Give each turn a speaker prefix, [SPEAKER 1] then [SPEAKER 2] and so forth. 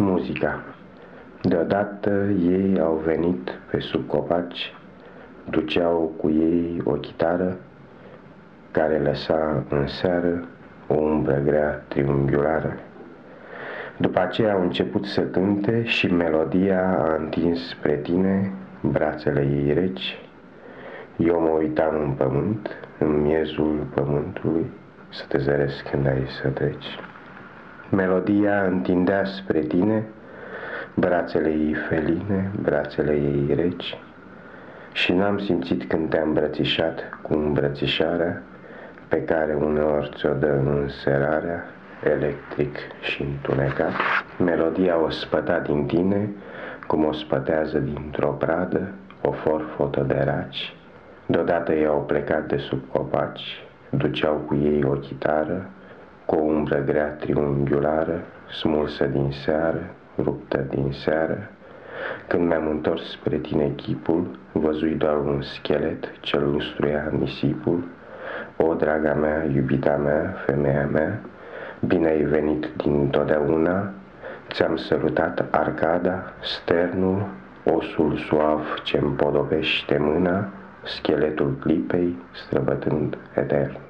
[SPEAKER 1] Muzica Deodată ei au venit pe sub copaci, duceau cu ei o chitară care lăsa în seară o umbră grea triunghiulară. După aceea au început să cânte și melodia a întins spre tine brațele ei reci. Eu mă uitam în pământ, în miezul pământului, să te zăresc când ai să treci. Melodia întindea spre tine brațele ei feline, brațele ei reci, și n-am simțit când te-am îmbrățișat cu îmbrățișarea pe care uneori ți-o dă în serarea, electric și întunecat. Melodia o spăta din tine, cum o spătează dintr-o pradă o forfotă de raci. Deodată i-au plecat de sub copaci, duceau cu ei o chitară, cu o umbră grea triunghiulară, smulsă din seară, ruptă din seară. Când mi-am întors spre tine chipul, văzui doar un schelet ce lustruia nisipul. O, draga mea, iubita mea, femeia mea, bine ai venit din totdeauna, ți-am sărutat arcada, sternul, osul suav ce împodobește mâna, scheletul clipei străbătând etern.